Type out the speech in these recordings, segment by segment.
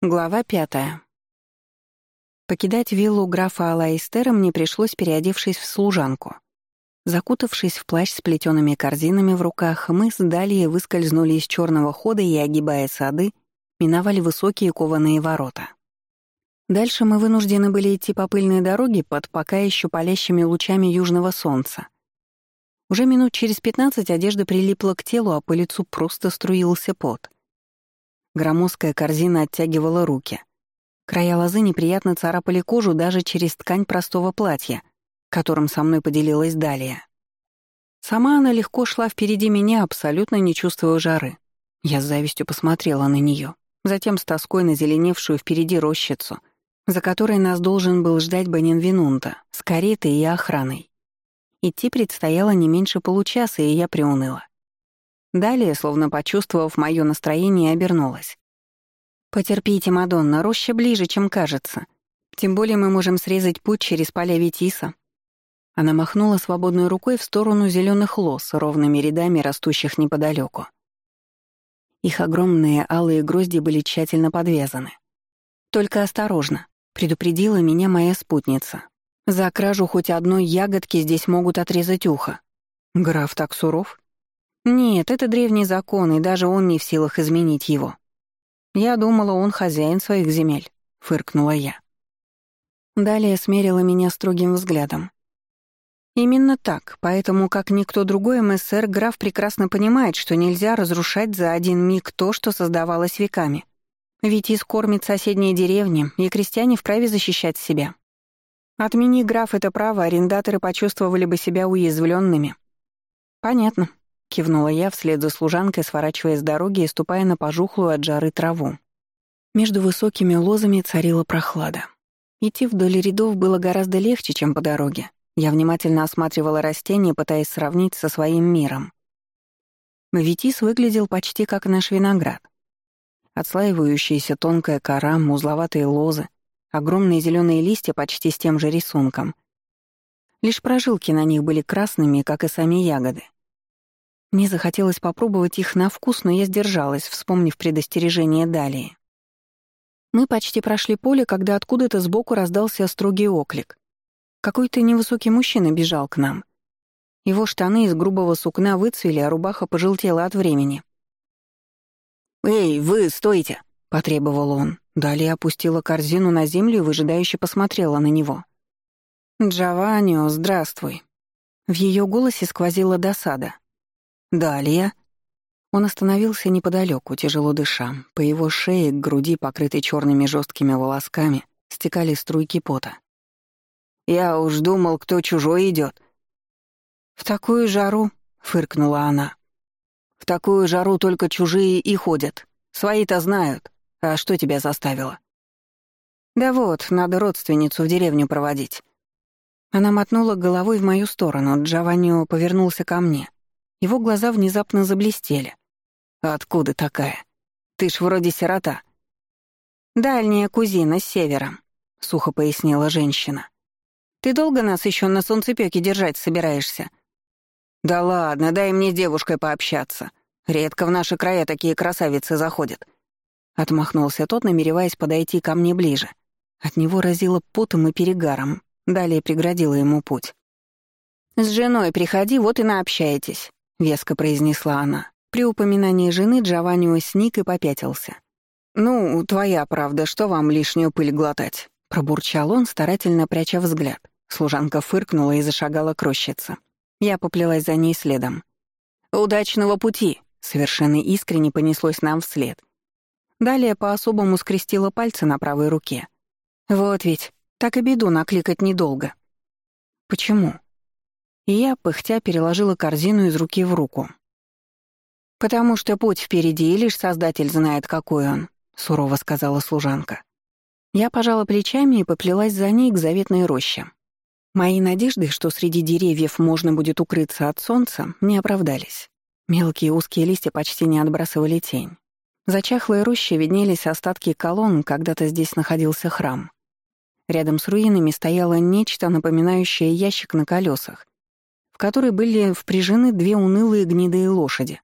Глава пятая. Покидать виллу графа Алаистера мне пришлось, переодевшись в служанку. Закутавшись в плащ с плетеными корзинами в руках, мы с Далией выскользнули из черного хода и, огибая сады, миновали высокие кованые ворота. Дальше мы вынуждены были идти по пыльной дороге под пока еще палящими лучами южного солнца. Уже минут через пятнадцать одежда прилипла к телу, а по лицу просто струился пот — Громоздкая корзина оттягивала руки. Края лозы неприятно царапали кожу даже через ткань простого платья, которым со мной поделилась Далия. Сама она легко шла впереди меня, абсолютно не чувствуя жары. Я с завистью посмотрела на нее, затем с тоской на зеленевшую впереди рощицу, за которой нас должен был ждать Бенинвинунта с каретой и охраной. Идти предстояло не меньше получаса, и я приуныла. Далее, словно почувствовав моё настроение, обернулась. «Потерпите, Мадонна, роща ближе, чем кажется. Тем более мы можем срезать путь через поля Витиса». Она махнула свободной рукой в сторону зелёных лос, ровными рядами растущих неподалёку. Их огромные алые грозди были тщательно подвязаны. «Только осторожно», — предупредила меня моя спутница. «За кражу хоть одной ягодки здесь могут отрезать ухо». «Граф так суров?» Нет, это древний закон, и даже он не в силах изменить его. Я думала, он хозяин своих земель, фыркнула я. Далее смерила меня строгим взглядом. Именно так, поэтому, как никто другой, МСР граф прекрасно понимает, что нельзя разрушать за один миг то, что создавалось веками. Ведь искормит соседние деревни, и крестьяне вправе защищать себя. Отмени граф это право, арендаторы почувствовали бы себя уязвленными. Понятно, — кивнула я вслед за служанкой, сворачивая с дороги и ступая на пожухлую от жары траву. Между высокими лозами царила прохлада. Идти вдоль рядов было гораздо легче, чем по дороге. Я внимательно осматривала растения, пытаясь сравнить со своим миром. Витис выглядел почти как наш виноград. Отслаивающаяся тонкая кора, узловатые лозы, огромные зеленые листья почти с тем же рисунком. Лишь прожилки на них были красными, как и сами ягоды. Мне захотелось попробовать их на вкус, но я сдержалась, вспомнив предостережение далее. Мы почти прошли поле, когда откуда-то сбоку раздался строгий оклик. Какой-то невысокий мужчина бежал к нам. Его штаны из грубого сукна выцвели, а рубаха пожелтела от времени. «Эй, вы, стойте!» — потребовал он. Далее опустила корзину на землю и выжидающе посмотрела на него. «Джованнио, здравствуй». В ее голосе сквозила досада. Далее. Он остановился неподалеку, тяжело дыша. По его шее к груди, покрытой черными жесткими волосками, стекали струйки пота. «Я уж думал, кто чужой идет. «В такую жару», — фыркнула она. «В такую жару только чужие и ходят. Свои-то знают. А что тебя заставило?» «Да вот, надо родственницу в деревню проводить». Она мотнула головой в мою сторону, Джованнио повернулся ко мне. Его глаза внезапно заблестели. «Откуда такая? Ты ж вроде сирота». «Дальняя кузина с севера», — сухо пояснила женщина. «Ты долго нас еще на солнцепёке держать собираешься?» «Да ладно, дай мне с девушкой пообщаться. Редко в наши края такие красавицы заходят». Отмахнулся тот, намереваясь подойти ко мне ближе. От него разило потом и перегаром. Далее преградила ему путь. «С женой приходи, вот и наобщаетесь. — веско произнесла она. При упоминании жены Джованнио сник и попятился. «Ну, твоя правда, что вам лишнюю пыль глотать?» — пробурчал он, старательно пряча взгляд. Служанка фыркнула и зашагала к рощице. Я поплелась за ней следом. «Удачного пути!» — совершенно искренне понеслось нам вслед. Далее по-особому скрестила пальцы на правой руке. «Вот ведь, так и беду накликать недолго». «Почему?» И я, пыхтя, переложила корзину из руки в руку. «Потому что путь впереди, и лишь Создатель знает, какой он», — сурово сказала служанка. Я пожала плечами и поплелась за ней к заветной роще. Мои надежды, что среди деревьев можно будет укрыться от солнца, не оправдались. Мелкие узкие листья почти не отбрасывали тень. За чахлой рощей виднелись остатки колонн, когда-то здесь находился храм. Рядом с руинами стояло нечто, напоминающее ящик на колесах, в были впряжены две унылые гнедые лошади.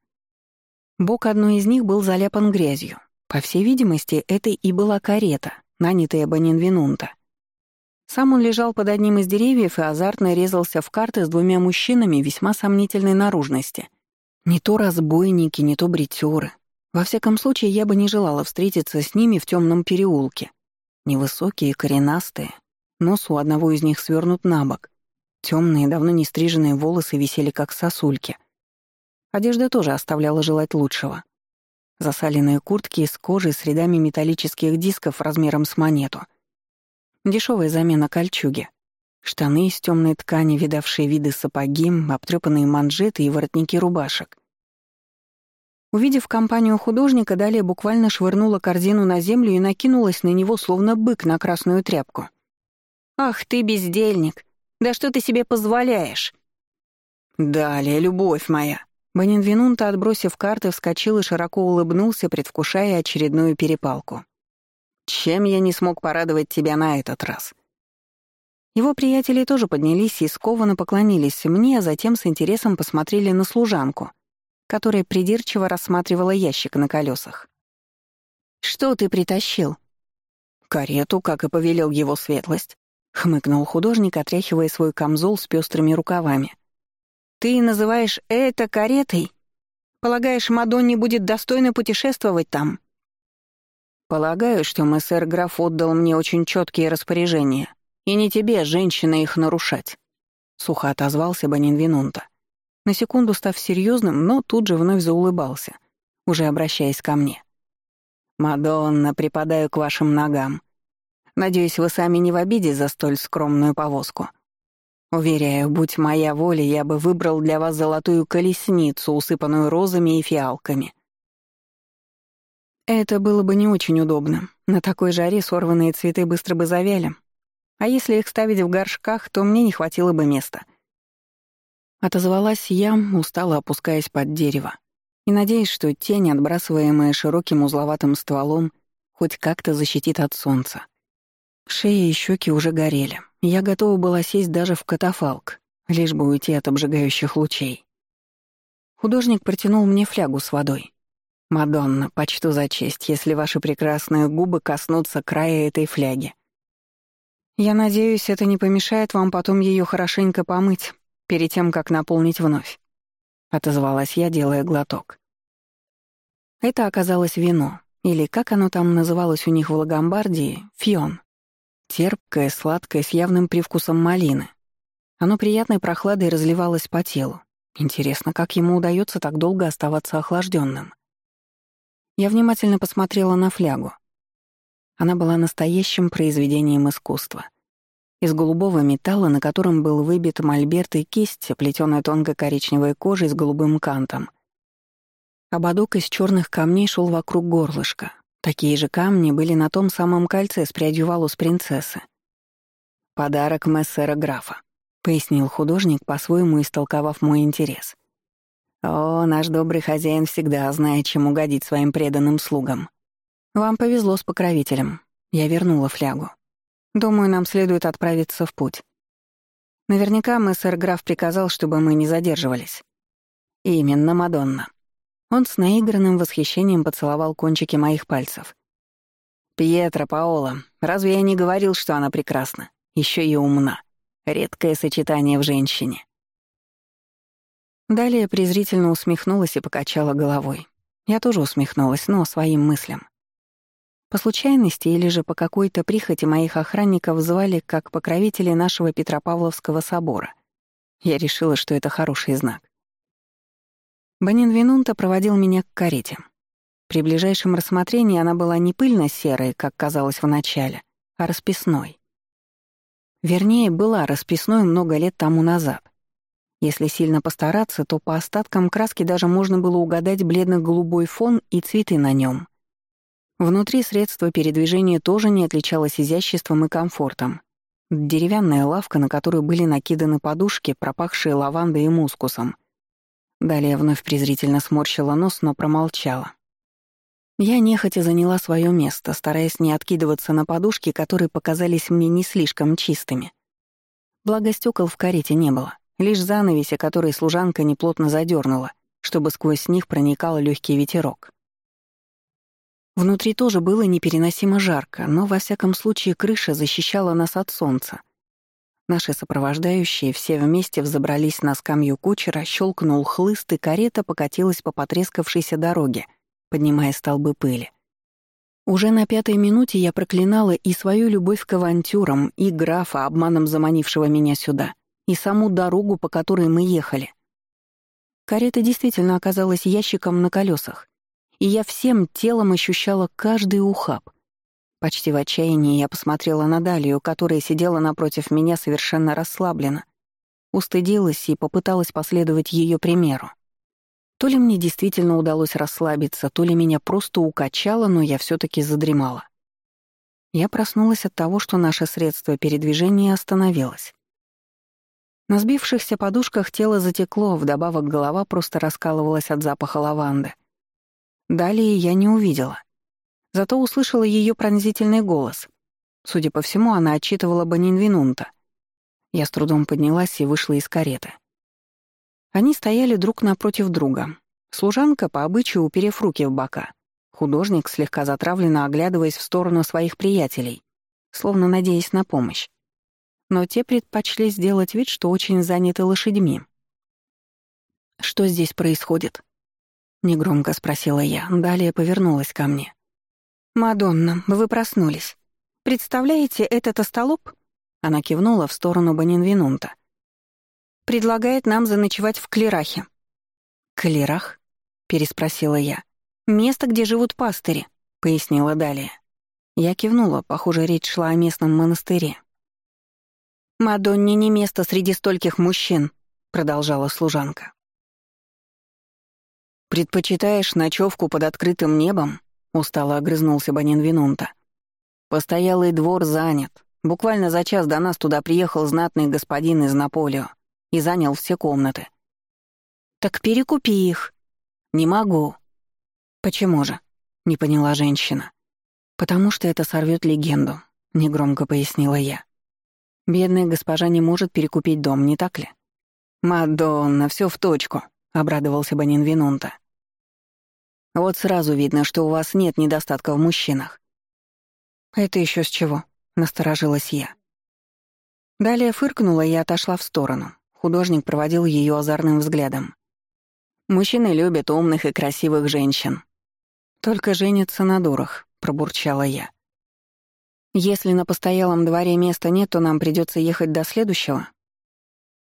Бок одной из них был заляпан грязью. По всей видимости, это и была карета, нанятая Банинвинунта. Сам он лежал под одним из деревьев и азартно резался в карты с двумя мужчинами весьма сомнительной наружности. Не то разбойники, не то бритеры. Во всяком случае, я бы не желала встретиться с ними в темном переулке. Невысокие, коренастые, нос у одного из них свернут на бок. Темные, давно не стриженные волосы висели как сосульки. Одежда тоже оставляла желать лучшего. Засаленные куртки из кожи с рядами металлических дисков размером с монету. Дешевая замена кольчуги. Штаны из темной ткани, видавшие виды сапоги, обтрепанные манжеты и воротники рубашек. Увидев компанию художника, далее буквально швырнула корзину на землю и накинулась на него, словно бык на красную тряпку. «Ах ты, бездельник! Да что ты себе позволяешь?» «Далее, любовь моя!» Банинвинунта, отбросив карты, вскочил и широко улыбнулся, предвкушая очередную перепалку. «Чем я не смог порадовать тебя на этот раз?» Его приятели тоже поднялись и скованно поклонились мне, а затем с интересом посмотрели на служанку, которая придирчиво рассматривала ящик на колесах. «Что ты притащил?» «Карету, как и повелел его светлость», — хмыкнул художник, отряхивая свой камзол с пестрыми рукавами. «Ты называешь это каретой? Полагаешь, Мадонне будет достойно путешествовать там?» «Полагаю, что мессер граф отдал мне очень четкие распоряжения, и не тебе, женщина, их нарушать», — сухо отозвался Банин Винунта. На секунду став серьезным, но тут же вновь заулыбался, уже обращаясь ко мне. «Мадонна, припадаю к вашим ногам. Надеюсь, вы сами не в обиде за столь скромную повозку. Уверяю, будь моя воля, я бы выбрал для вас золотую колесницу, усыпанную розами и фиалками». Это было бы не очень удобно. На такой жаре сорванные цветы быстро бы завяли. А если их ставить в горшках, то мне не хватило бы места. Отозвалась я, устало опускаясь под дерево, и надеясь, что тень, отбрасываемая широким узловатым стволом, хоть как-то защитит от солнца. Шея и щеки уже горели. Я готова была сесть даже в катафалк, лишь бы уйти от обжигающих лучей. Художник протянул мне флягу с водой. «Мадонна, почту за честь, если ваши прекрасные губы коснутся края этой фляги. Я надеюсь, это не помешает вам потом ее хорошенько помыть, перед тем, как наполнить вновь. Отозвалась я, делая глоток. Это оказалось вино, или как оно там называлось у них в Лагомбардии, фион. Терпкое, сладкое, с явным привкусом малины. Оно приятной прохладой разливалось по телу. Интересно, как ему удается так долго оставаться охлажденным. Я внимательно посмотрела на флягу. Она была настоящим произведением искусства. Из голубого металла, на котором был выбит мольберт и кисть, плетёная тонкой коричневой кожей с голубым кантом. Ободок из черных камней шел вокруг горлышка. Такие же камни были на том самом кольце с прядью волос принцессы. «Подарок мессера графа», — пояснил художник, по-своему истолковав мой интерес. «О, наш добрый хозяин всегда знает, чем угодить своим преданным слугам. Вам повезло с покровителем. Я вернула флягу. Думаю, нам следует отправиться в путь. Наверняка мессер граф приказал, чтобы мы не задерживались. Именно, Мадонна. Он с наигранным восхищением поцеловал кончики моих пальцев. «Пьетро, Паола, разве я не говорил, что она прекрасна? Еще и умна. Редкое сочетание в женщине». Далее презрительно усмехнулась и покачала головой. Я тоже усмехнулась, но своим мыслям. По случайности или же по какой-то прихоти моих охранников звали как покровители нашего Петропавловского собора. Я решила, что это хороший знак. Банин Винунта проводил меня к карете. При ближайшем рассмотрении она была не пыльно-серой, как казалось вначале, а расписной. Вернее, была расписной много лет тому назад. Если сильно постараться, то по остаткам краски даже можно было угадать бледно-голубой фон и цветы на нем. Внутри средство передвижения тоже не отличалось изяществом и комфортом. Деревянная лавка, на которую были накиданы подушки, пропахшие лавандой и мускусом. Далее вновь презрительно сморщила нос, но промолчала. Я нехотя заняла свое место, стараясь не откидываться на подушки, которые показались мне не слишком чистыми. Благо стекол в карете не было, лишь занавеси, которые служанка неплотно задернула, чтобы сквозь них проникал легкий ветерок. Внутри тоже было непереносимо жарко, но во всяком случае крыша защищала нас от солнца. Наши сопровождающие все вместе взобрались на скамью кучера, щелкнул хлыст, и карета покатилась по потрескавшейся дороге, поднимая столбы пыли. Уже на пятой минуте я проклинала и свою любовь к авантюрам, и графа, обманом заманившего меня сюда, и саму дорогу, по которой мы ехали. Карета действительно оказалась ящиком на колесах, и я всем телом ощущала каждый ухаб. Почти в отчаянии я посмотрела на Далию, которая сидела напротив меня совершенно расслабленно, устыдилась и попыталась последовать ее примеру. То ли мне действительно удалось расслабиться, то ли меня просто укачало, но я все таки задремала. Я проснулась от того, что наше средство передвижения остановилось. На сбившихся подушках тело затекло, вдобавок голова просто раскалывалась от запаха лаванды. Далее я не увидела. Зато услышала ее пронзительный голос. Судя по всему, она отчитывала Банинвинунта. Я с трудом поднялась и вышла из кареты. Они стояли друг напротив друга. Служанка, по обычаю, уперев руки в бока. Художник, слегка затравленно оглядываясь в сторону своих приятелей, словно надеясь на помощь. Но те предпочли сделать вид, что очень заняты лошадьми. «Что здесь происходит?» — негромко спросила я, далее повернулась ко мне. «Мадонна, вы проснулись. Представляете этот остолоп?» Она кивнула в сторону Банинвинунта предлагает нам заночевать в Клерахе». «Клерах?» — переспросила я. «Место, где живут пастыри», — пояснила далее. Я кивнула, похоже, речь шла о местном монастыре. «Мадонне не место среди стольких мужчин», — продолжала служанка. «Предпочитаешь ночевку под открытым небом?» — устало огрызнулся Банин Винунта. «Постоялый двор занят. Буквально за час до нас туда приехал знатный господин из Наполео и занял все комнаты. «Так перекупи их». «Не могу». «Почему же?» — не поняла женщина. «Потому что это сорвет легенду», — негромко пояснила я. «Бедная госпожа не может перекупить дом, не так ли?» «Мадонна, все в точку», — обрадовался Банин Винунта. «Вот сразу видно, что у вас нет недостатка в мужчинах». «Это еще с чего?» — насторожилась я. Далее фыркнула и отошла в сторону. Художник проводил ее озорным взглядом. «Мужчины любят умных и красивых женщин. Только женятся на дурах», — пробурчала я. «Если на постоялом дворе места нет, то нам придется ехать до следующего?»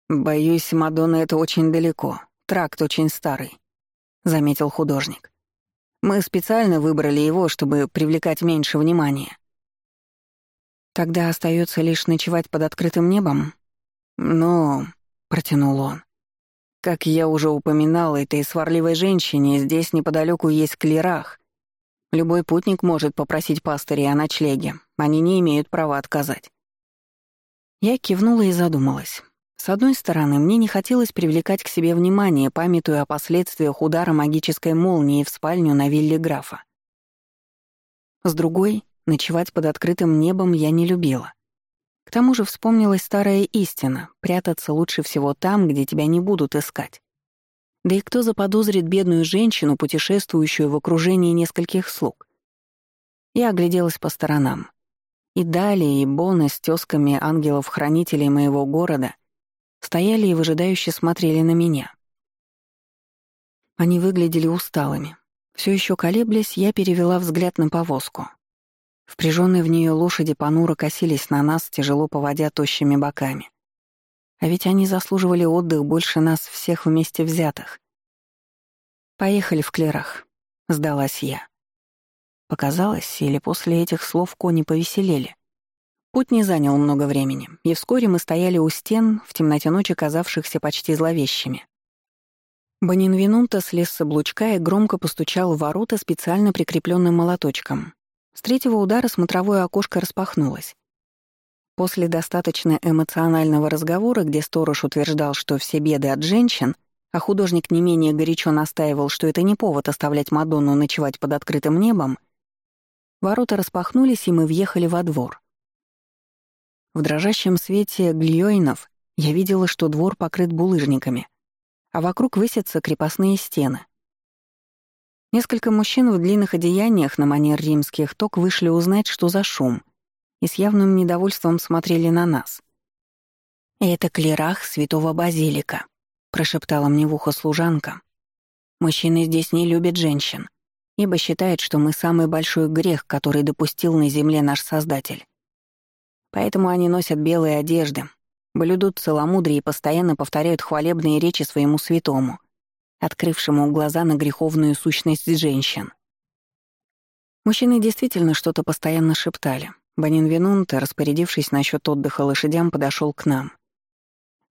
«Боюсь, Мадонна, это очень далеко. Тракт очень старый», — заметил художник. «Мы специально выбрали его, чтобы привлекать меньше внимания». «Тогда остается лишь ночевать под открытым небом?» «Ну...» — протянул он. «Как я уже упоминал этой сварливой женщине, здесь неподалеку есть клерах. Любой путник может попросить пастыря о ночлеге. Они не имеют права отказать». Я кивнула и задумалась. С одной стороны, мне не хотелось привлекать к себе внимание, памятуя о последствиях удара магической молнии в спальню на вилле графа. С другой, ночевать под открытым небом я не любила. К тому же вспомнилась старая истина — прятаться лучше всего там, где тебя не будут искать. Да и кто заподозрит бедную женщину, путешествующую в окружении нескольких слуг? Я огляделась по сторонам. И далее, и Бона с тёзками ангелов-хранителей моего города стояли и выжидающе смотрели на меня. Они выглядели усталыми. Все еще колеблясь, я перевела взгляд на повозку. Впряженные в нее лошади понуро косились на нас, тяжело поводя тощими боками. А ведь они заслуживали отдых больше нас всех вместе взятых. «Поехали в клерах», — сдалась я. Показалось, или после этих слов кони повеселели. Путь не занял много времени, и вскоре мы стояли у стен, в темноте ночи казавшихся почти зловещими. Банинвинунта слез с облучка и громко постучал в ворота специально прикрепленным молоточком. С третьего удара смотровое окошко распахнулось. После достаточно эмоционального разговора, где сторож утверждал, что все беды от женщин, а художник не менее горячо настаивал, что это не повод оставлять Мадонну ночевать под открытым небом, ворота распахнулись, и мы въехали во двор. В дрожащем свете глиойнов я видела, что двор покрыт булыжниками, а вокруг высятся крепостные стены. Несколько мужчин в длинных одеяниях на манер римских ток вышли узнать, что за шум, и с явным недовольством смотрели на нас. «Это клерах святого Базилика», — прошептала мне в ухо служанка. «Мужчины здесь не любят женщин, ибо считают, что мы самый большой грех, который допустил на земле наш Создатель. Поэтому они носят белые одежды, блюдут целомудрие и постоянно повторяют хвалебные речи своему святому, открывшему глаза на греховную сущность женщин. Мужчины действительно что-то постоянно шептали. Банин Винунте, распорядившись насчет отдыха лошадям, подошел к нам.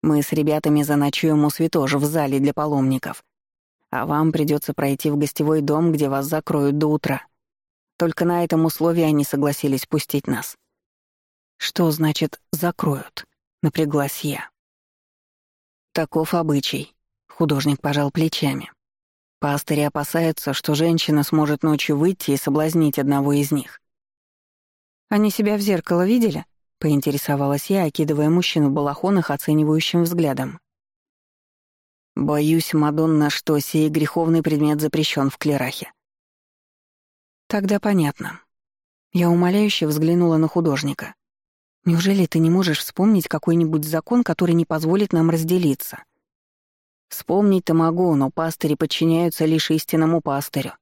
«Мы с ребятами заночуем у святож в зале для паломников. А вам придется пройти в гостевой дом, где вас закроют до утра. Только на этом условии они согласились пустить нас». «Что значит «закроют»?» — напряглась я. «Таков обычай», Художник пожал плечами. Пастыри опасаются, что женщина сможет ночью выйти и соблазнить одного из них. «Они себя в зеркало видели?» — поинтересовалась я, окидывая мужчину в балахонах оценивающим взглядом. «Боюсь, Мадонна, что сей греховный предмет запрещен в клерахе». «Тогда понятно». Я умоляюще взглянула на художника. «Неужели ты не можешь вспомнить какой-нибудь закон, который не позволит нам разделиться?» Вспомнить-то могу, но пастыри подчиняются лишь истинному пастырю,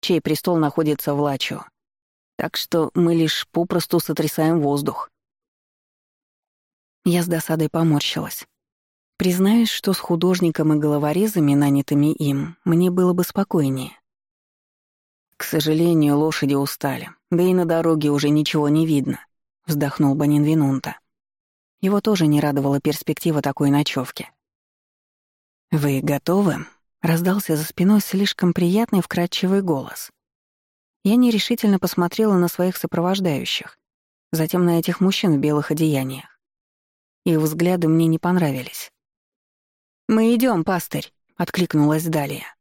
чей престол находится в Лачо. Так что мы лишь попросту сотрясаем воздух. Я с досадой поморщилась. Признаюсь, что с художником и головорезами, нанятыми им, мне было бы спокойнее. К сожалению, лошади устали, да и на дороге уже ничего не видно, вздохнул Банин Винунта. Его тоже не радовала перспектива такой ночевки. «Вы готовы?» — раздался за спиной слишком приятный вкрадчивый голос. Я нерешительно посмотрела на своих сопровождающих, затем на этих мужчин в белых одеяниях. Их взгляды мне не понравились. «Мы идем, пастырь», — откликнулась Далия.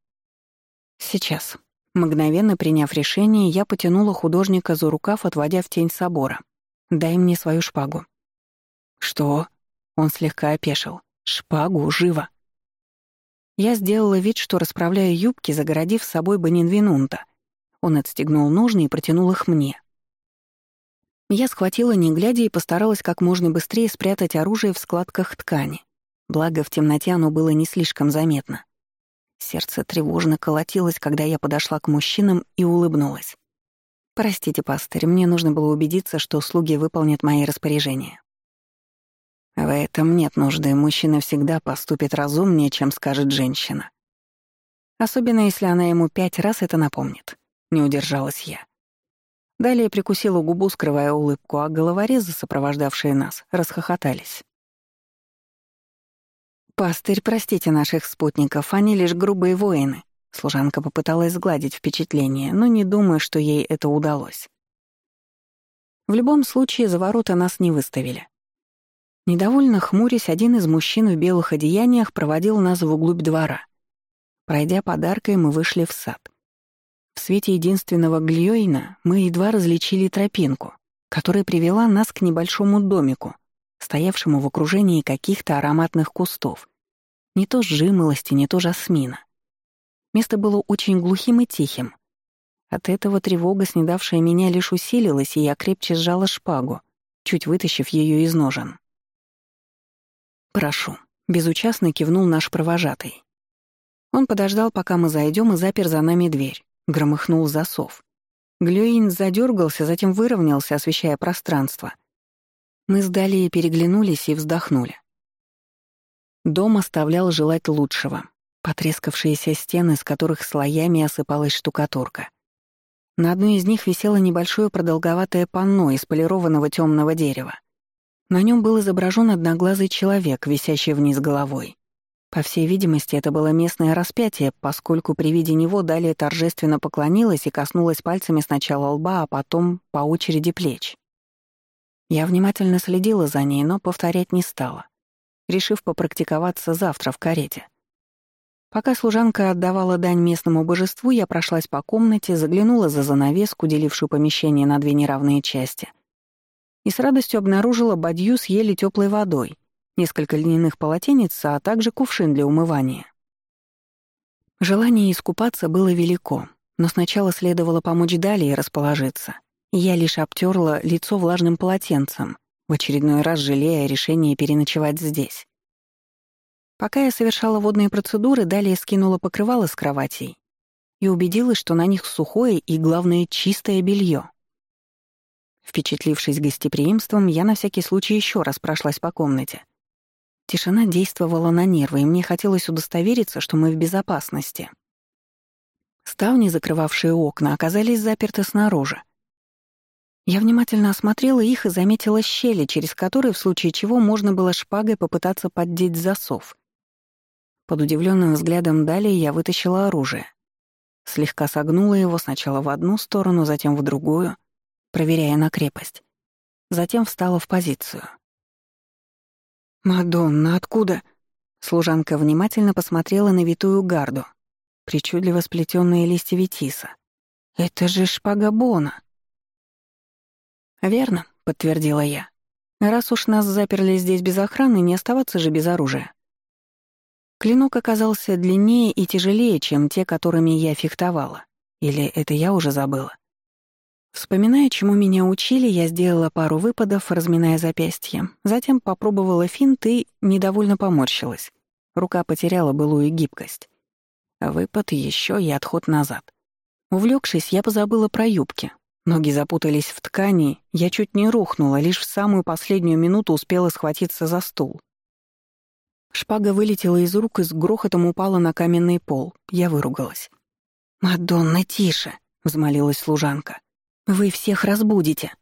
«Сейчас». Мгновенно приняв решение, я потянула художника за рукав, отводя в тень собора. «Дай мне свою шпагу». «Что?» — он слегка опешил. «Шпагу, живо!» Я сделала вид, что расправляю юбки, загородив с собой Банинвинунта. Он отстегнул ножны и протянул их мне. Я схватила, не глядя, и постаралась как можно быстрее спрятать оружие в складках ткани. Благо, в темноте оно было не слишком заметно. Сердце тревожно колотилось, когда я подошла к мужчинам и улыбнулась. «Простите, пастырь, мне нужно было убедиться, что слуги выполнят мои распоряжения». В этом нет нужды, мужчина всегда поступит разумнее, чем скажет женщина. Особенно, если она ему пять раз это напомнит. Не удержалась я. Далее прикусила губу, скрывая улыбку, а головорезы, сопровождавшие нас, расхохотались. «Пастырь, простите наших спутников, они лишь грубые воины». Служанка попыталась сгладить впечатление, но не думаю, что ей это удалось. В любом случае, за ворота нас не выставили. Недовольно хмурясь, один из мужчин в белых одеяниях проводил нас вглубь двора. Пройдя подаркой, мы вышли в сад. В свете единственного глиоина мы едва различили тропинку, которая привела нас к небольшому домику, стоявшему в окружении каких-то ароматных кустов. Не то жимолости, не то жасмина. Место было очень глухим и тихим. От этого тревога, снедавшая меня, лишь усилилась, и я крепче сжала шпагу, чуть вытащив ее из ножен. «Прошу», — безучастно кивнул наш провожатый. Он подождал, пока мы зайдем, и запер за нами дверь. Громыхнул засов. Глюин задергался, затем выровнялся, освещая пространство. Мы с Далией переглянулись и вздохнули. Дом оставлял желать лучшего. Потрескавшиеся стены, с которых слоями осыпалась штукатурка. На одной из них висело небольшое продолговатое панно из полированного темного дерева. На нем был изображен одноглазый человек, висящий вниз головой. По всей видимости, это было местное распятие, поскольку при виде него далее торжественно поклонилась и коснулась пальцами сначала лба, а потом по очереди плеч. Я внимательно следила за ней, но повторять не стала, решив попрактиковаться завтра в карете. Пока служанка отдавала дань местному божеству, я прошлась по комнате, заглянула за занавеску, делившую помещение на две неравные части, и с радостью обнаружила бадью с еле теплой водой, несколько льняных полотенец, а также кувшин для умывания. Желание искупаться было велико, Но сначала следовало помочь далее расположиться. Я лишь обтерла лицо влажным полотенцем, в очередной раз жалея решение переночевать здесь. Пока я совершала водные процедуры, далее скинула покрывало с кроватей и убедилась, что на них сухое и, главное, чистое белье. Впечатлившись гостеприимством, я на всякий случай еще раз прошлась по комнате. Тишина действовала на нервы, и мне хотелось удостовериться, что мы в безопасности. Ставни, закрывавшие окна, оказались заперты снаружи. Я внимательно осмотрела их и заметила щели, через которые, в случае чего, можно было шпагой попытаться поддеть засов. Под удивленным взглядом далее я вытащила оружие. Слегка согнула его сначала в одну сторону, затем в другую, проверяя на крепость. Затем встала в позицию. «Мадонна, откуда?» Служанка внимательно посмотрела на витую гарду, причудливо сплетенные листья ветиса. «Это же шпага Бона!» «Верно», — подтвердила я. «Раз уж нас заперли здесь без охраны, не оставаться же без оружия». Клинок оказался длиннее и тяжелее, чем те, которыми я фехтовала. Или это я уже забыла? Вспоминая, чему меня учили, я сделала пару выпадов, разминая запястье. Затем попробовала финт и недовольно поморщилась. Рука потеряла былую гибкость. Выпад еще и отход назад. Увлекшись, я позабыла про юбки. Ноги запутались в ткани, я чуть не рухнула, лишь в самую последнюю минуту успела схватиться за стул. Шпага вылетела из рук и с грохотом упала на каменный пол. Я выругалась. «Мадонна, тише!» — взмолилась служанка. Вы всех разбудите».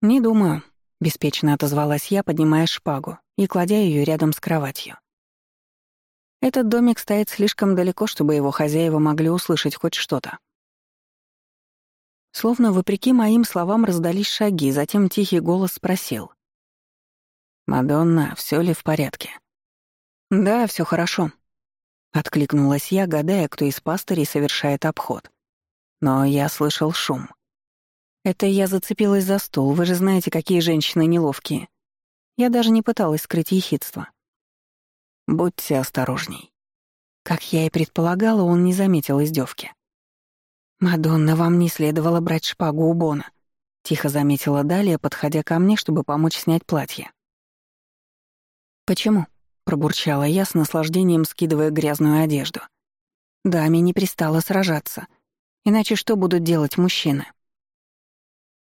«Не думаю», — беспечно отозвалась я, поднимая шпагу и кладя ее рядом с кроватью. «Этот домик стоит слишком далеко, чтобы его хозяева могли услышать хоть что-то». Словно вопреки моим словам раздались шаги, затем тихий голос спросил. «Мадонна, все ли в порядке?» «Да, все хорошо», — откликнулась я, гадая, кто из пастырей совершает обход. Но я слышал шум. Это я зацепилась за стол, вы же знаете, какие женщины неловкие. Я даже не пыталась скрыть ехидство. Будьте осторожней. Как я и предполагала, он не заметил издевки. «Мадонна, вам не следовало брать шпагу у Бона», — тихо заметила Далия, подходя ко мне, чтобы помочь снять платье. «Почему?» — пробурчала я с наслаждением, скидывая грязную одежду. «Даме не пристало сражаться. Иначе что будут делать мужчины?»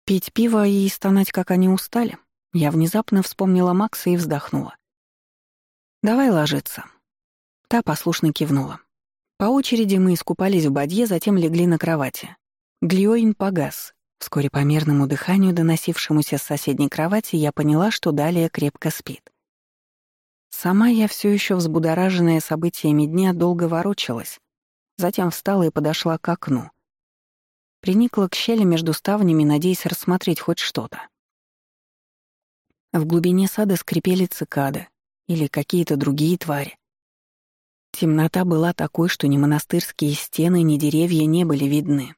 Пить пиво и стонать, как они устали. Я внезапно вспомнила Макса и вздохнула. «Давай ложиться». Та послушно кивнула. По очереди мы искупались в бадье, затем легли на кровати. Глиоин погас. Вскоре по мерному дыханию, доносившемуся с соседней кровати, я поняла, что далее крепко спит. Сама я все еще взбудораженная событиями дня долго ворочалась, затем встала и подошла к окну, Приникла к щели между ставнями, надеясь рассмотреть хоть что-то. В глубине сада скрипели цикады или какие-то другие твари. Темнота была такой, что ни монастырские стены, ни деревья не были видны.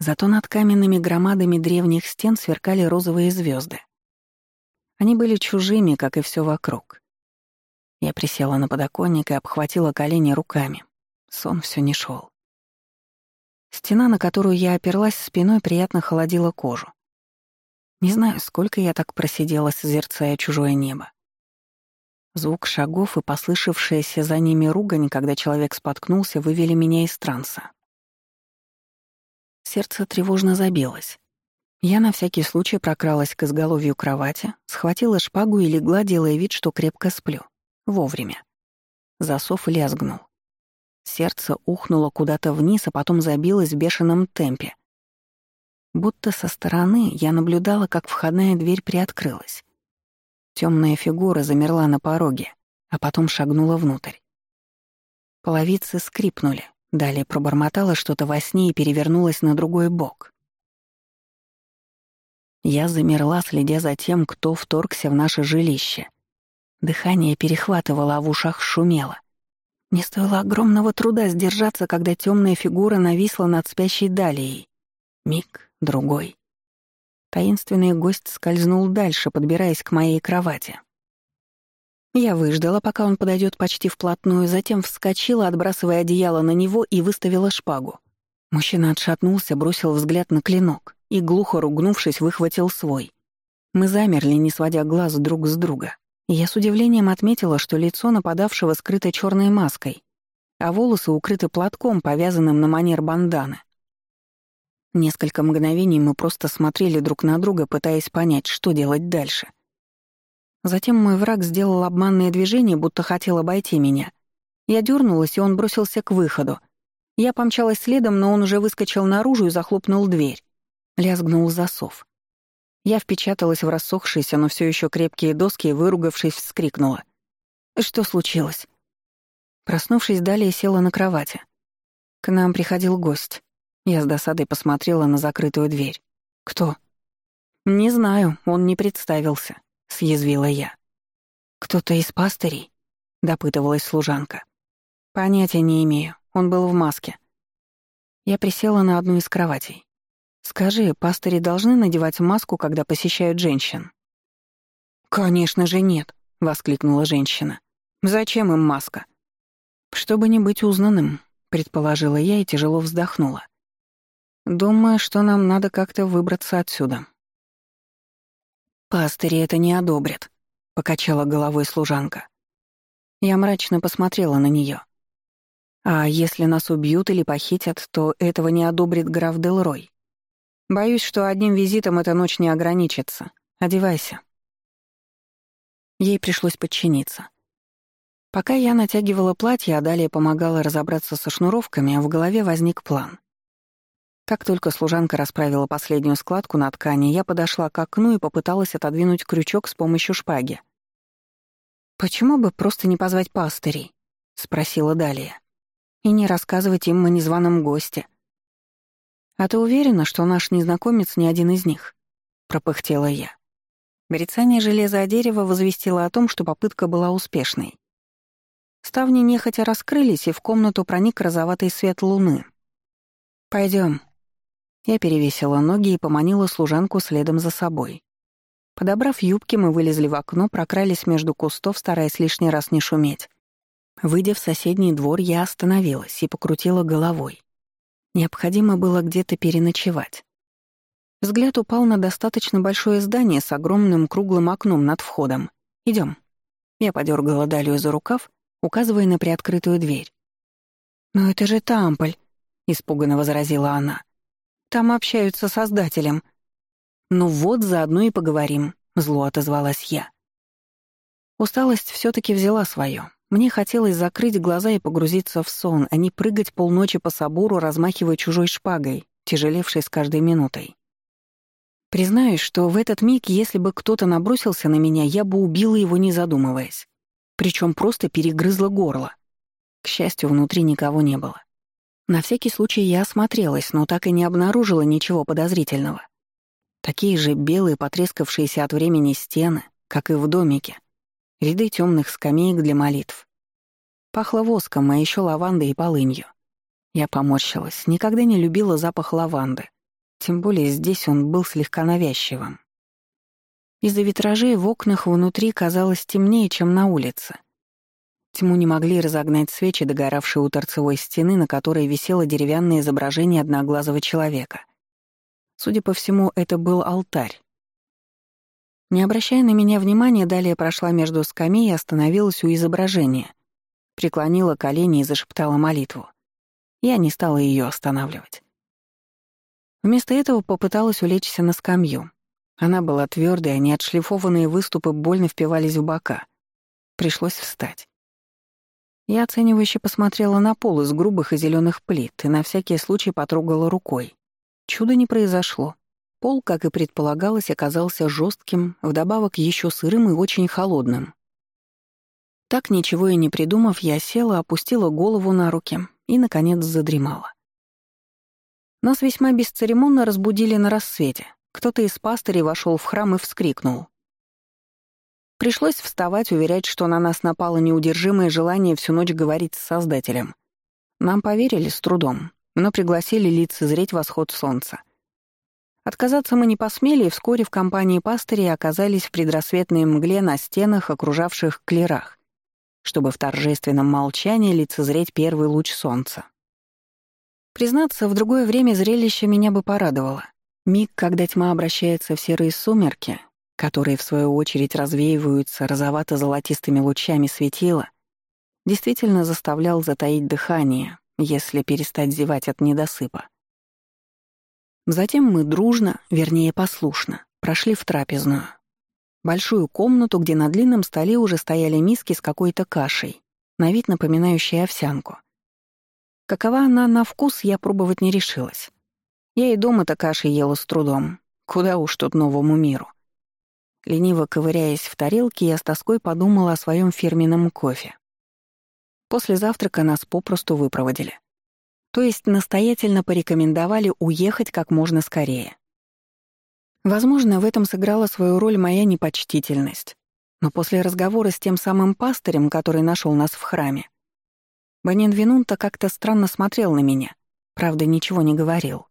Зато над каменными громадами древних стен сверкали розовые звезды. Они были чужими, как и все вокруг. Я присела на подоконник и обхватила колени руками. Сон все не шел. Стена, на которую я оперлась спиной, приятно холодила кожу. Не знаю, сколько я так просидела, созерцая чужое небо. Звук шагов и послышавшаяся за ними ругань, когда человек споткнулся, вывели меня из транса. Сердце тревожно забилось. Я на всякий случай прокралась к изголовью кровати, схватила шпагу и легла, делая вид, что крепко сплю. Вовремя. Засов лязгнул. Сердце ухнуло куда-то вниз, а потом забилось в бешеном темпе. Будто со стороны я наблюдала, как входная дверь приоткрылась. Темная фигура замерла на пороге, а потом шагнула внутрь. Половицы скрипнули, далее пробормотала что-то во сне и перевернулась на другой бок. Я замерла, следя за тем, кто вторгся в наше жилище. Дыхание перехватывало, а в ушах шумело. Мне стоило огромного труда сдержаться, когда темная фигура нависла над спящей Далией. Миг, другой. Таинственный гость скользнул дальше, подбираясь к моей кровати. Я выждала, пока он подойдет почти вплотную, затем вскочила, отбрасывая одеяло на него и выставила шпагу. Мужчина отшатнулся, бросил взгляд на клинок и, глухо ругнувшись, выхватил свой. Мы замерли, не сводя глаз друг с друга. Я с удивлением отметила, что лицо нападавшего скрыто черной маской, а волосы укрыты платком, повязанным на манер банданы. Несколько мгновений мы просто смотрели друг на друга, пытаясь понять, что делать дальше. Затем мой враг сделал обманное движение, будто хотел обойти меня. Я дернулась, и он бросился к выходу. Я помчалась следом, но он уже выскочил наружу и захлопнул дверь. Лязгнул засов. Я впечаталась в рассохшиеся, но все еще крепкие доски и, выругавшись, вскрикнула. «Что случилось?» Проснувшись, далее села на кровати. К нам приходил гость. Я с досадой посмотрела на закрытую дверь. «Кто?» «Не знаю, он не представился», — съязвила я. «Кто-то из пастырей?» — допытывалась служанка. «Понятия не имею. Он был в маске». Я присела на одну из кроватей. «Скажи, пастыри должны надевать маску, когда посещают женщин?» «Конечно же нет», — воскликнула женщина. «Зачем им маска?» «Чтобы не быть узнанным», — предположила я и тяжело вздохнула. «Думаю, что нам надо как-то выбраться отсюда». «Пастыри это не одобрят», — покачала головой служанка. Я мрачно посмотрела на нее. «А если нас убьют или похитят, то этого не одобрит граф Делрой. Боюсь, что одним визитом эта ночь не ограничится. Одевайся». Ей пришлось подчиниться. Пока я натягивала платье, а далее помогала разобраться со шнуровками, в голове возник план. Как только служанка расправила последнюю складку на ткани, я подошла к окну и попыталась отодвинуть крючок с помощью шпаги. «Почему бы просто не позвать пастырей?» — спросила Далия. «И не рассказывать им о незваном госте». «А ты уверена, что наш незнакомец не один из них?» — пропыхтела я. Брецание железа о дерево возвестило о том, что попытка была успешной. Ставни нехотя раскрылись, и в комнату проник розоватый свет луны. Пойдем. Я перевесила ноги и поманила служанку следом за собой. Подобрав юбки, мы вылезли в окно, прокрались между кустов, стараясь лишний раз не шуметь. Выйдя в соседний двор, я остановилась и покрутила головой. Необходимо было где-то переночевать. Взгляд упал на достаточно большое здание с огромным круглым окном над входом. Идем. Я подергала Далию за рукав, указывая на приоткрытую дверь. «Но это же Тамполь», — испуганно возразила она. «Там общаются с Создателем». «Ну вот, заодно и поговорим», — зло отозвалась я. Усталость все таки взяла свое. Мне хотелось закрыть глаза и погрузиться в сон, а не прыгать полночи по собору, размахивая чужой шпагой, тяжелевшей с каждой минутой. Признаюсь, что в этот миг, если бы кто-то набросился на меня, я бы убила его, не задумываясь причем просто перегрызла горло. К счастью, внутри никого не было. На всякий случай я осмотрелась, но так и не обнаружила ничего подозрительного. Такие же белые, потрескавшиеся от времени стены, как и в домике. Ряды темных скамеек для молитв. Пахло воском, а еще лавандой и полынью. Я поморщилась, никогда не любила запах лаванды. Тем более здесь он был слегка навязчивым. Из-за витражей в окнах внутри казалось темнее, чем на улице. Тьму не могли разогнать свечи, догоравшие у торцевой стены, на которой висело деревянное изображение одноглазого человека. Судя по всему, это был алтарь. Не обращая на меня внимания, далее прошла между скамей и остановилась у изображения. Преклонила колени и зашептала молитву. Я не стала ее останавливать. Вместо этого попыталась улечься на скамью, она была твердой, а неотшлифованные выступы больно впивались в бока. Пришлось встать. Я оценивающе посмотрела на пол из грубых и зеленых плит и на всякий случай потрогала рукой. Чуда не произошло. Пол, как и предполагалось, оказался жестким, вдобавок еще сырым и очень холодным. Так ничего и не придумав, я села, опустила голову на руки и, наконец, задремала. Нас весьма бесцеремонно разбудили на рассвете. Кто-то из пастырей вошел в храм и вскрикнул. Пришлось вставать, уверять, что на нас напало неудержимое желание всю ночь говорить с Создателем. Нам поверили с трудом, но пригласили лицезреть восход солнца. Отказаться мы не посмели, и вскоре в компании пастырей оказались в предрассветной мгле на стенах, окружавших клерах, чтобы в торжественном молчании лицезреть первый луч солнца. Признаться, в другое время зрелище меня бы порадовало. Миг, когда тьма обращается в серые сумерки, которые, в свою очередь, развеиваются розовато-золотистыми лучами светила, действительно заставлял затаить дыхание, если перестать зевать от недосыпа. Затем мы дружно, вернее послушно, прошли в трапезную. Большую комнату, где на длинном столе уже стояли миски с какой-то кашей, на вид напоминающей овсянку. Какова она на вкус, я пробовать не решилась. Я и дома-то каши ела с трудом. Куда уж тут новому миру. Лениво ковыряясь в тарелке, я с тоской подумала о своем фирменном кофе. После завтрака нас попросту выпроводили. То есть настоятельно порекомендовали уехать как можно скорее. Возможно, в этом сыграла свою роль моя непочтительность. Но после разговора с тем самым пастырем, который нашел нас в храме, Банин Винунта как-то странно смотрел на меня, правда, ничего не говорил.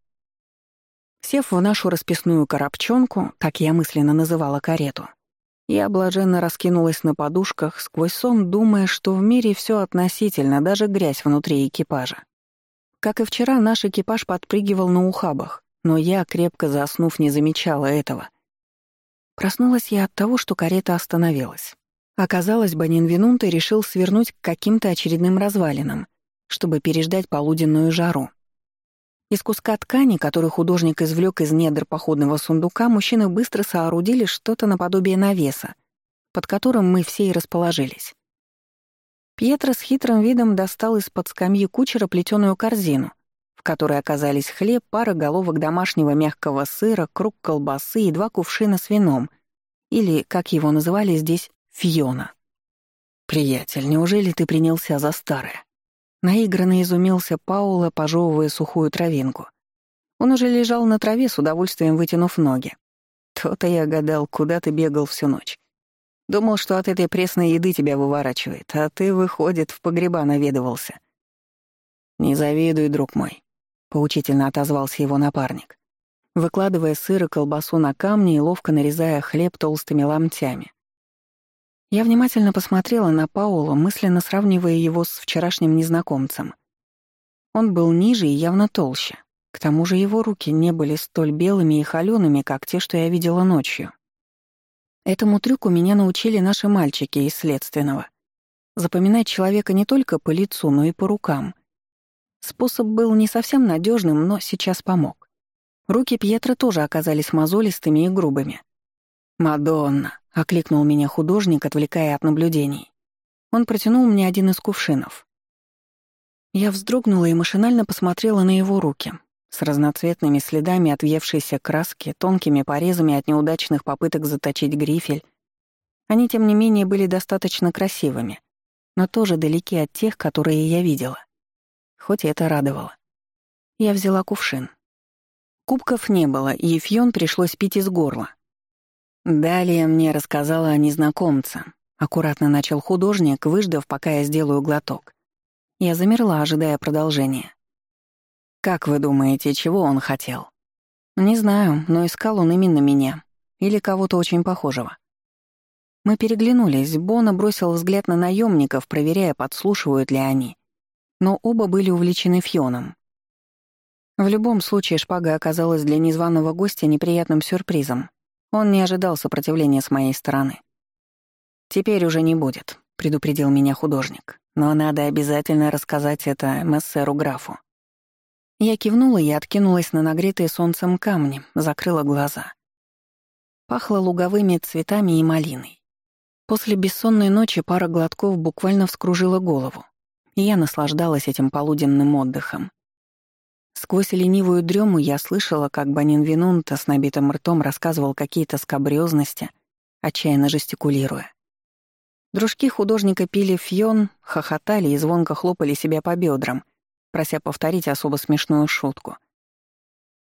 Сев в нашу расписную коробчонку, так я мысленно называла карету, я блаженно раскинулась на подушках сквозь сон, думая, что в мире все относительно, даже грязь внутри экипажа. Как и вчера, наш экипаж подпрыгивал на ухабах, но я, крепко заснув, не замечала этого. Проснулась я от того, что карета остановилась. Оказалось, Банинвинунта решил свернуть к каким-то очередным развалинам, чтобы переждать полуденную жару. Из куска ткани, который художник извлек из недр походного сундука, мужчины быстро соорудили что-то наподобие навеса, под которым мы все и расположились. Пьетро с хитрым видом достал из-под скамьи кучера плетеную корзину, в которой оказались хлеб, пара головок домашнего мягкого сыра, круг колбасы и два кувшина с вином, или, как его называли здесь, фиона. «Приятель, неужели ты принялся за старое?» Наигранно изумился Паула, пожевывая сухую травинку. Он уже лежал на траве, с удовольствием вытянув ноги. То-то я гадал, куда ты бегал всю ночь. Думал, что от этой пресной еды тебя выворачивает, а ты, выходит, в погреба наведывался. «Не завидуй, друг мой», — поучительно отозвался его напарник, выкладывая сыр и колбасу на камни и ловко нарезая хлеб толстыми ломтями. Я внимательно посмотрела на Паула, мысленно сравнивая его с вчерашним незнакомцем. Он был ниже и явно толще. К тому же его руки не были столь белыми и холёными, как те, что я видела ночью. Этому трюку меня научили наши мальчики из следственного. Запоминать человека не только по лицу, но и по рукам. Способ был не совсем надежным, но сейчас помог. Руки Пьетро тоже оказались мозолистыми и грубыми. «Мадонна!» — окликнул меня художник, отвлекая от наблюдений. Он протянул мне один из кувшинов. Я вздрогнула и машинально посмотрела на его руки, с разноцветными следами отвевшейся краски, тонкими порезами от неудачных попыток заточить грифель. Они, тем не менее, были достаточно красивыми, но тоже далеки от тех, которые я видела. Хоть это радовало. Я взяла кувшин. Кубков не было, и Фьон пришлось пить из горла, Далее мне рассказала о незнакомце. Аккуратно начал художник, выждав, пока я сделаю глоток. Я замерла, ожидая продолжения. «Как вы думаете, чего он хотел?» «Не знаю, но искал он именно меня. Или кого-то очень похожего». Мы переглянулись, Бона бросил взгляд на наемников, проверяя, подслушивают ли они. Но оба были увлечены Фьоном. В любом случае, шпага оказалась для незваного гостя неприятным сюрпризом. Он не ожидал сопротивления с моей стороны. «Теперь уже не будет», — предупредил меня художник. «Но надо обязательно рассказать это мессеру графу». Я кивнула и откинулась на нагретые солнцем камни, закрыла глаза. Пахло луговыми цветами и малиной. После бессонной ночи пара глотков буквально вскружила голову, и я наслаждалась этим полуденным отдыхом. Сквозь ленивую дрему я слышала, как Банин Винунта с набитым ртом рассказывал какие-то скобрёзности, отчаянно жестикулируя. Дружки художника пили фьон, хохотали и звонко хлопали себя по бедрам, прося повторить особо смешную шутку.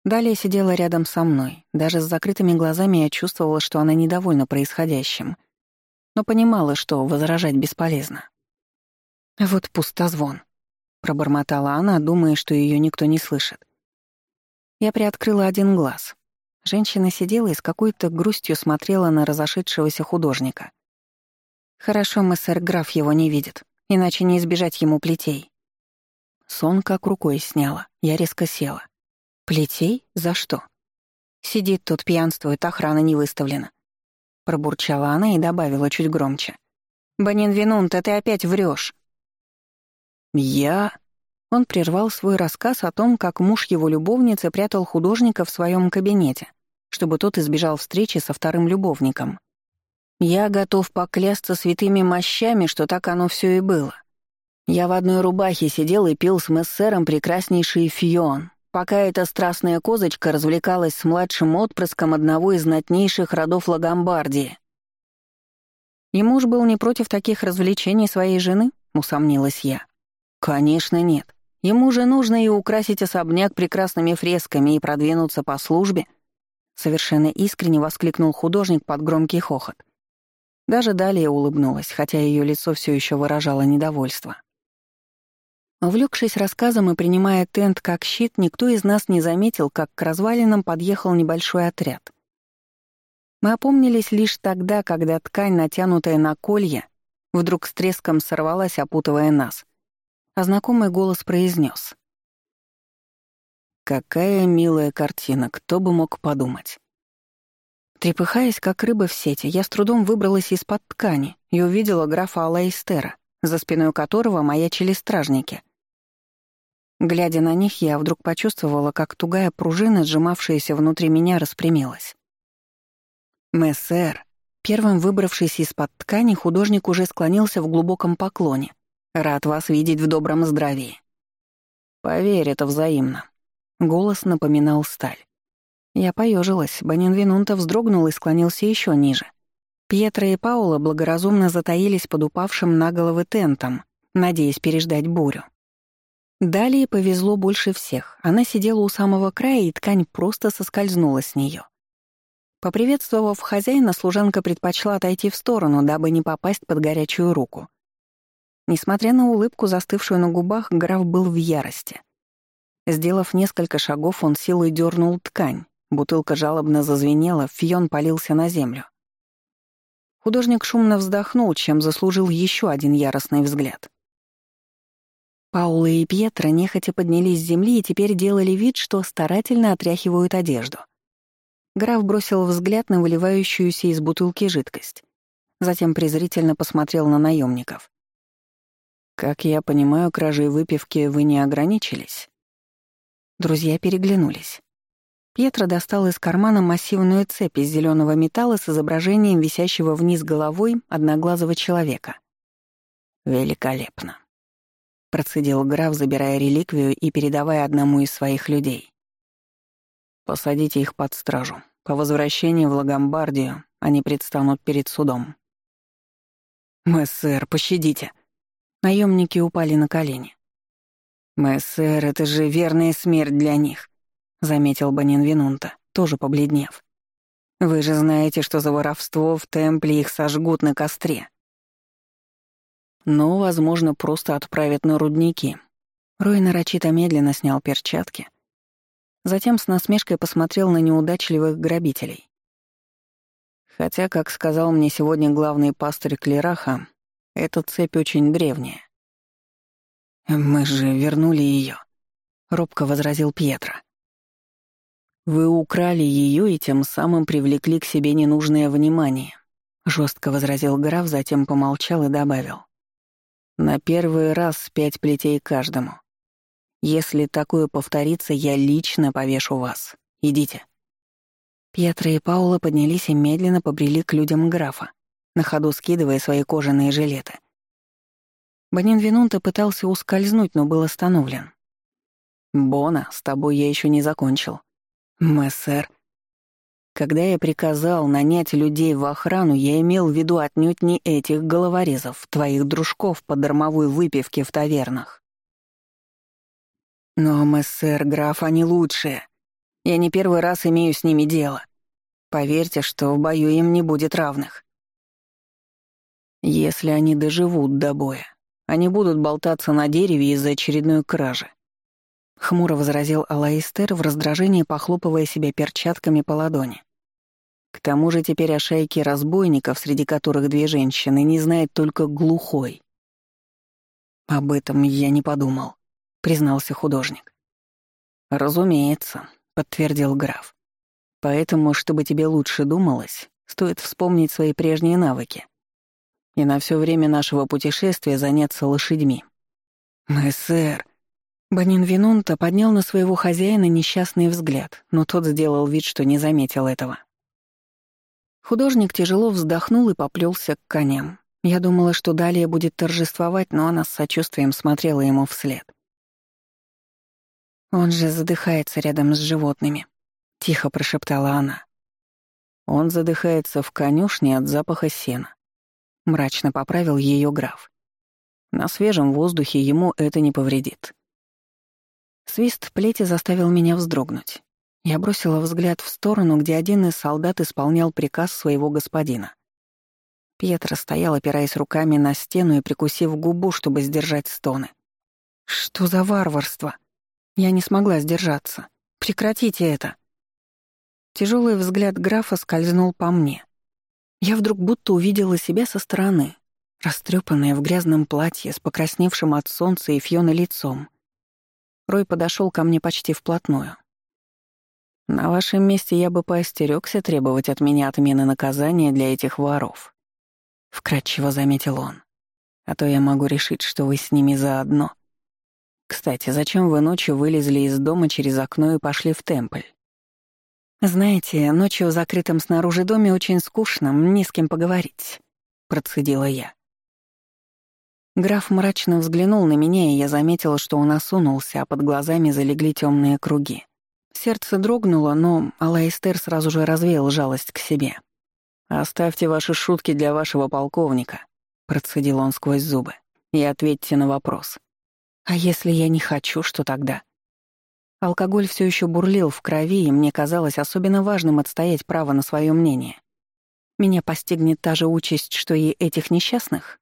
Далее сидела рядом со мной. Даже с закрытыми глазами я чувствовала, что она недовольна происходящим, но понимала, что возражать бесполезно. Вот пустозвон пробормотала она, думая, что ее никто не слышит. Я приоткрыла один глаз. Женщина сидела и с какой-то грустью смотрела на разошедшегося художника. «Хорошо, мы, сэр граф, его не видит, иначе не избежать ему плетей». Сон как рукой сняла. Я резко села. «Плетей? За что?» «Сидит тут, пьянствует, охрана не выставлена». Пробурчала она и добавила чуть громче. «Банин Винунта, ты опять врешь. «Я...» Он прервал свой рассказ о том, как муж его любовницы прятал художника в своем кабинете, чтобы тот избежал встречи со вторым любовником. «Я готов поклясться святыми мощами, что так оно все и было. Я в одной рубахе сидел и пил с мессером прекраснейший фион, пока эта страстная козочка развлекалась с младшим отпрыском одного из знатнейших родов Лагомбардии. «И муж был не против таких развлечений своей жены?» — усомнилась я. «Конечно нет. Ему же нужно и украсить особняк прекрасными фресками и продвинуться по службе», — совершенно искренне воскликнул художник под громкий хохот. Даже далее улыбнулась, хотя ее лицо все еще выражало недовольство. Увлекшись рассказом и принимая тент как щит, никто из нас не заметил, как к развалинам подъехал небольшой отряд. Мы опомнились лишь тогда, когда ткань, натянутая на колье, вдруг с треском сорвалась, опутывая нас, а знакомый голос произнес: «Какая милая картина, кто бы мог подумать». Трепыхаясь, как рыба в сети, я с трудом выбралась из-под ткани и увидела графа Алаистера, за спиной которого маячили стражники. Глядя на них, я вдруг почувствовала, как тугая пружина, сжимавшаяся внутри меня, распрямилась. «Мессер», первым выбравшись из-под ткани, художник уже склонился в глубоком поклоне. «Рад вас видеть в добром здравии». «Поверь, это взаимно». Голос напоминал сталь. Я поежилась, Банин Винунта вздрогнул и склонился еще ниже. Пьетро и Паула благоразумно затаились под упавшим на головы тентом, надеясь переждать бурю. Далее повезло больше всех. Она сидела у самого края, и ткань просто соскользнула с нее. Поприветствовав хозяина, служанка предпочла отойти в сторону, дабы не попасть под горячую руку. Несмотря на улыбку, застывшую на губах, граф был в ярости. Сделав несколько шагов, он силой дернул ткань. Бутылка жалобно зазвенела, фион полился на землю. Художник шумно вздохнул, чем заслужил еще один яростный взгляд. Паула и Пьетро нехотя поднялись с земли и теперь делали вид, что старательно отряхивают одежду. Граф бросил взгляд на выливающуюся из бутылки жидкость. Затем презрительно посмотрел на наемников. «Как я понимаю, кражей выпивки вы не ограничились?» Друзья переглянулись. Пьетро достал из кармана массивную цепь из зеленого металла с изображением висящего вниз головой одноглазого человека. «Великолепно процедил граф, забирая реликвию и передавая одному из своих людей. «Посадите их под стражу. По возвращении в Лагомбардию они предстанут перед судом». «Мессер, пощадите!» Наемники упали на колени. «Мессер, это же верная смерть для них», — заметил Банин Винунта, тоже побледнев. «Вы же знаете, что за воровство в темпле их сожгут на костре» но, возможно, просто отправят на рудники. Рой нарочито медленно снял перчатки. Затем с насмешкой посмотрел на неудачливых грабителей. Хотя, как сказал мне сегодня главный пастырь Клераха, эта цепь очень древняя. «Мы же вернули ее, робко возразил Пьетро. «Вы украли ее и тем самым привлекли к себе ненужное внимание», — жестко возразил граф, затем помолчал и добавил. На первый раз пять плетей каждому. Если такое повторится, я лично повешу вас. Идите». Пьетро и Паула поднялись и медленно побрели к людям графа, на ходу скидывая свои кожаные жилеты. Банин Винунта пытался ускользнуть, но был остановлен. «Бона, с тобой я еще не закончил». «Мессер», когда я приказал нанять людей в охрану, я имел в виду отнюдь не этих головорезов, твоих дружков по дармовой выпивке в тавернах. Но, мессер, граф, они лучшие. Я не первый раз имею с ними дело. Поверьте, что в бою им не будет равных. Если они доживут до боя, они будут болтаться на дереве из-за очередной кражи. Хмуро возразил Алаистер в раздражении, похлопывая себя перчатками по ладони. К тому же теперь о шайке разбойников, среди которых две женщины, не знает только глухой. Об этом я не подумал. признался художник. «Разумеется», — подтвердил граф. «Поэтому, чтобы тебе лучше думалось, стоит вспомнить свои прежние навыки и на все время нашего путешествия заняться лошадьми». «Мы, сэр», Банин Винунта поднял на своего хозяина несчастный взгляд, но тот сделал вид, что не заметил этого. Художник тяжело вздохнул и поплелся к коням. Я думала, что далее будет торжествовать, но она с сочувствием смотрела ему вслед. «Он же задыхается рядом с животными», — тихо прошептала она. «Он задыхается в конюшне от запаха сена», — мрачно поправил ее граф. «На свежем воздухе ему это не повредит». Свист плети заставил меня вздрогнуть. Я бросила взгляд в сторону, где один из солдат исполнял приказ своего господина. Пьетро стоял, опираясь руками на стену и прикусив губу, чтобы сдержать стоны. «Что за варварство?» Я не смогла сдержаться. «Прекратите это!» Тяжелый взгляд графа скользнул по мне. Я вдруг будто увидела себя со стороны, растрепанная в грязном платье с покрасневшим от солнца и фьона лицом, Рой подошел ко мне почти вплотную. «На вашем месте я бы поостерегся требовать от меня отмены наказания для этих воров», — вкратчиво заметил он. «А то я могу решить, что вы с ними заодно. Кстати, зачем вы ночью вылезли из дома через окно и пошли в темпль?» «Знаете, ночью в закрытом снаружи доме очень скучно, не с кем поговорить», — процедила я. Граф мрачно взглянул на меня, и я заметила, что он осунулся, а под глазами залегли темные круги. Сердце дрогнуло, но Алайстер сразу же развеял жалость к себе. «Оставьте ваши шутки для вашего полковника», — процедил он сквозь зубы, — «и ответьте на вопрос. А если я не хочу, что тогда?» Алкоголь все еще бурлил в крови, и мне казалось особенно важным отстоять право на свое мнение. Меня постигнет та же участь, что и этих несчастных?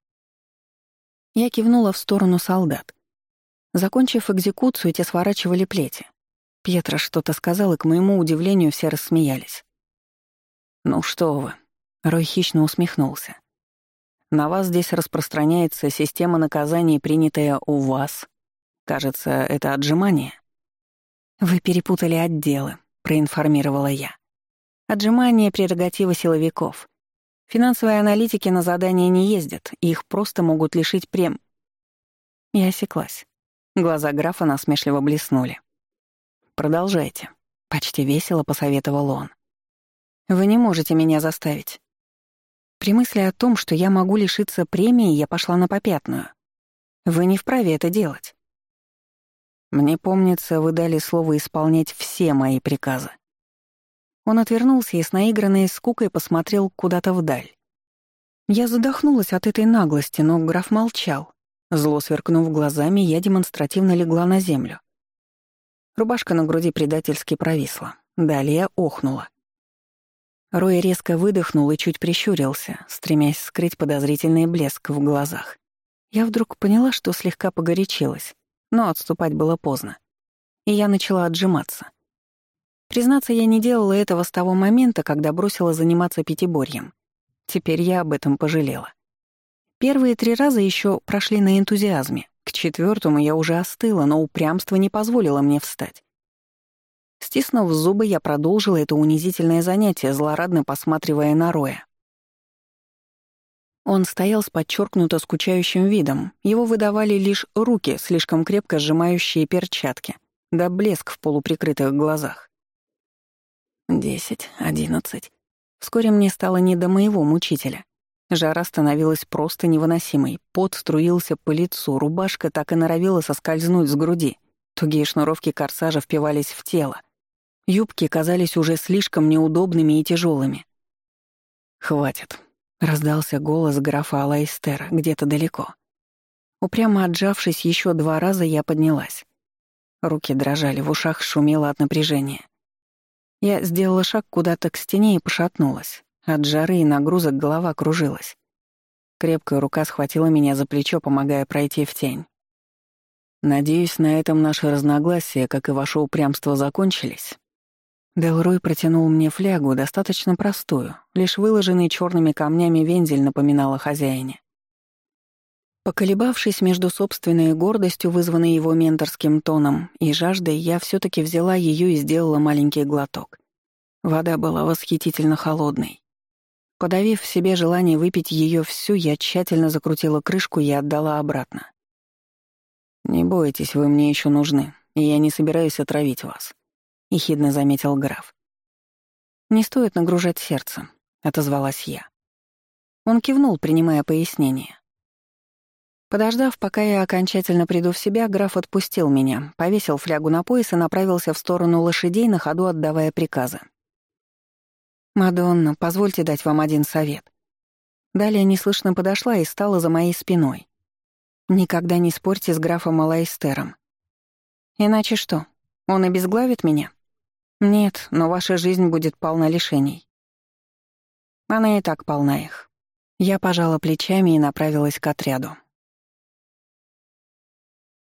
Я кивнула в сторону солдат. Закончив экзекуцию, те сворачивали плети. Пьетро что-то сказал, и, к моему удивлению, все рассмеялись. «Ну что вы», — Рой хищно усмехнулся. «На вас здесь распространяется система наказаний, принятая у вас. Кажется, это отжимание». «Вы перепутали отделы», — проинформировала я. «Отжимание — прерогатива силовиков. Финансовые аналитики на задания не ездят, их просто могут лишить прем... Я осеклась. Глаза графа насмешливо блеснули. «Продолжайте», — почти весело посоветовал он. «Вы не можете меня заставить». При мысли о том, что я могу лишиться премии, я пошла на попятную. Вы не вправе это делать. Мне помнится, вы дали слово исполнять все мои приказы. Он отвернулся и с наигранной скукой посмотрел куда-то вдаль. Я задохнулась от этой наглости, но граф молчал. Зло сверкнув глазами, я демонстративно легла на землю. Рубашка на груди предательски провисла. Далее охнула. Рой резко выдохнул и чуть прищурился, стремясь скрыть подозрительный блеск в глазах. Я вдруг поняла, что слегка погорячилась, но отступать было поздно. И я начала отжиматься. Признаться, я не делала этого с того момента, когда бросила заниматься пятиборьем. Теперь я об этом пожалела. Первые три раза еще прошли на энтузиазме. К четвертому я уже остыла, но упрямство не позволило мне встать. Стиснув зубы, я продолжила это унизительное занятие, злорадно посматривая на Роя. Он стоял с подчеркнуто скучающим видом. Его выдавали лишь руки, слишком крепко сжимающие перчатки, да блеск в полуприкрытых глазах. Десять, одиннадцать. Вскоре мне стало не до моего мучителя. Жара становилась просто невыносимой, пот струился по лицу, рубашка так и норовила соскользнуть с груди. Тугие шнуровки корсажа впивались в тело. Юбки казались уже слишком неудобными и тяжелыми. «Хватит», — раздался голос графа Алайстера где-то далеко. Упрямо отжавшись еще два раза, я поднялась. Руки дрожали, в ушах шумело от напряжения. Я сделала шаг куда-то к стене и пошатнулась. От жары и нагрузок голова кружилась. Крепкая рука схватила меня за плечо, помогая пройти в тень. «Надеюсь, на этом наши разногласия, как и ваше упрямство, закончились?» Делрой протянул мне флягу, достаточно простую, лишь выложенный черными камнями вензель напоминал о хозяине. Поколебавшись между собственной гордостью, вызванной его менторским тоном, и жаждой, я все таки взяла ее и сделала маленький глоток. Вода была восхитительно холодной. Подавив в себе желание выпить ее всю, я тщательно закрутила крышку и отдала обратно. «Не бойтесь, вы мне еще нужны, и я не собираюсь отравить вас», — ехидно заметил граф. «Не стоит нагружать сердце», — отозвалась я. Он кивнул, принимая пояснение. Подождав, пока я окончательно приду в себя, граф отпустил меня, повесил флягу на пояс и направился в сторону лошадей, на ходу отдавая приказы. «Мадонна, позвольте дать вам один совет». Далее неслышно подошла и стала за моей спиной. «Никогда не спорьте с графом Алайстером. Иначе что, он обезглавит меня? Нет, но ваша жизнь будет полна лишений. Она и так полна их». Я пожала плечами и направилась к отряду.